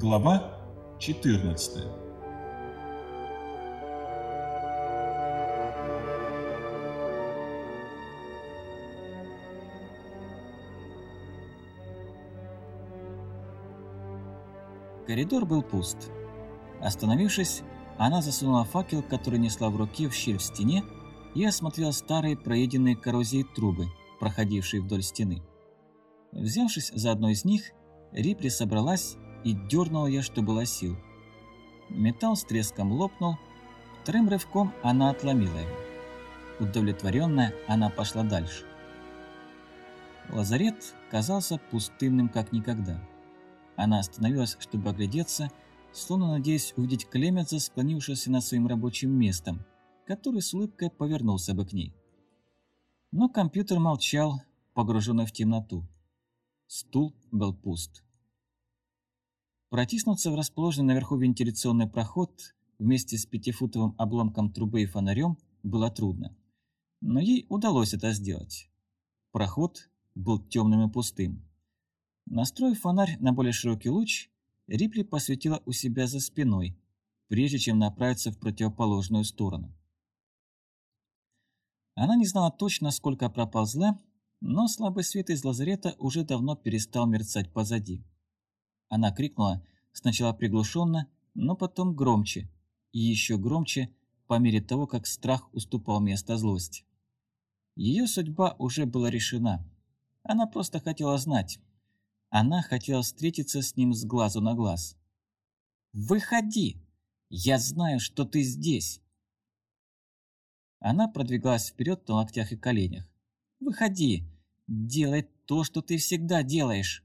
Глава 14 Коридор был пуст. Остановившись, она засунула факел, который несла в руке в щель в стене, и осмотрела старые проеденные коррозией трубы, проходившие вдоль стены. Взявшись за одну из них, Рипли собралась и дернула ее, что было сил. Металл с треском лопнул, вторым рывком она отломила его. Удовлетворенная, она пошла дальше. Лазарет казался пустынным как никогда. Она остановилась, чтобы оглядеться, словно надеясь увидеть Клеменца, склонившегося над своим рабочим местом, который с улыбкой повернулся бы к ней. Но компьютер молчал, погруженный в темноту. Стул был пуст. Протиснуться в расположенный наверху вентиляционный проход вместе с пятифутовым обломком трубы и фонарем было трудно. Но ей удалось это сделать. Проход был темным и пустым. Настроив фонарь на более широкий луч, Рипли посветила у себя за спиной, прежде чем направиться в противоположную сторону. Она не знала точно, сколько проползла, но слабый свет из лазарета уже давно перестал мерцать позади. Она крикнула, сначала приглушенно, но потом громче, и еще громче, по мере того, как страх уступал место злости. Ее судьба уже была решена. Она просто хотела знать. Она хотела встретиться с ним с глазу на глаз. «Выходи! Я знаю, что ты здесь!» Она продвигалась вперед на локтях и коленях. Выходи, делай то, что ты всегда делаешь.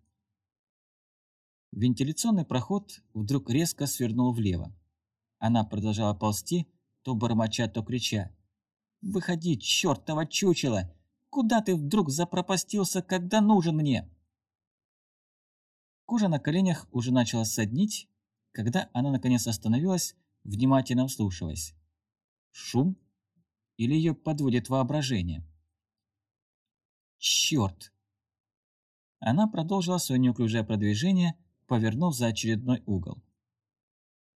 Вентиляционный проход вдруг резко свернул влево. Она продолжала ползти, то бормоча, то крича. «Выходи, чертова чучело! Куда ты вдруг запропастился, когда нужен мне?» Кожа на коленях уже начала соднить, когда она наконец остановилась, внимательно вслушиваясь. Шум или ее подводит воображение? Черт! Она продолжила свое неуклюжее продвижение, повернув за очередной угол.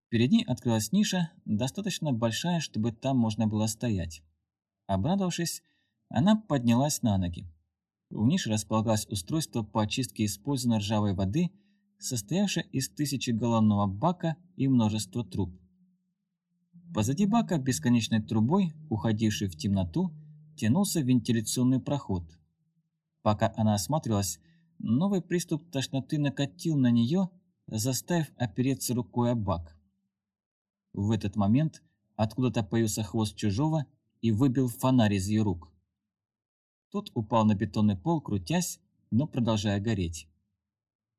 Перед ней открылась ниша, достаточно большая, чтобы там можно было стоять. Обрадовавшись, она поднялась на ноги. В нише располагалось устройство по очистке использованной ржавой воды, состоявшее из тысячи галлонного бака и множества труб. Позади бака, бесконечной трубой, уходившей в темноту, тянулся вентиляционный проход, Пока она осматривалась, новый приступ тошноты накатил на нее, заставив опереться рукой о бак. В этот момент откуда-то появился хвост чужого и выбил фонарь из ее рук. Тот упал на бетонный пол, крутясь, но продолжая гореть.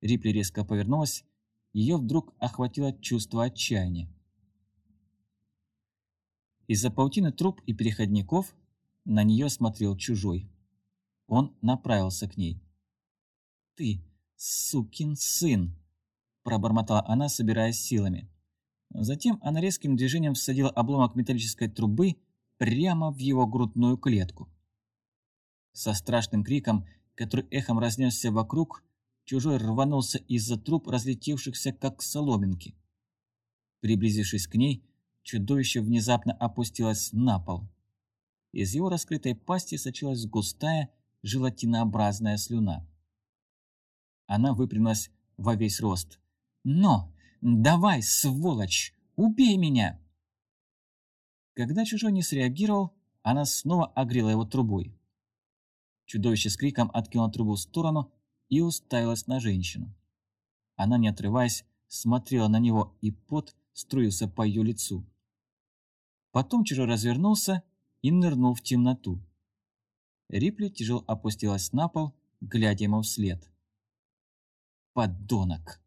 Рипли резко повернулась, ее вдруг охватило чувство отчаяния. Из-за паутины труб и переходников на нее смотрел чужой. Он направился к ней. «Ты, сукин сын!» – пробормотала она, собираясь силами. Затем она резким движением всадила обломок металлической трубы прямо в его грудную клетку. Со страшным криком, который эхом разнесся вокруг, чужой рванулся из-за труб, разлетевшихся как соломинки. Приблизившись к ней, чудовище внезапно опустилось на пол. Из его раскрытой пасти сочилась густая, желатинообразная слюна. Она выпрямилась во весь рост. «Но! Давай, сволочь! Убей меня!» Когда чужой не среагировал, она снова огрела его трубой. Чудовище с криком откинуло трубу в сторону и уставилось на женщину. Она, не отрываясь, смотрела на него, и пот струился по ее лицу. Потом чужой развернулся и нырнул в темноту. Рипли тяжело опустилась на пол, глядя ему вслед. «Подонок!»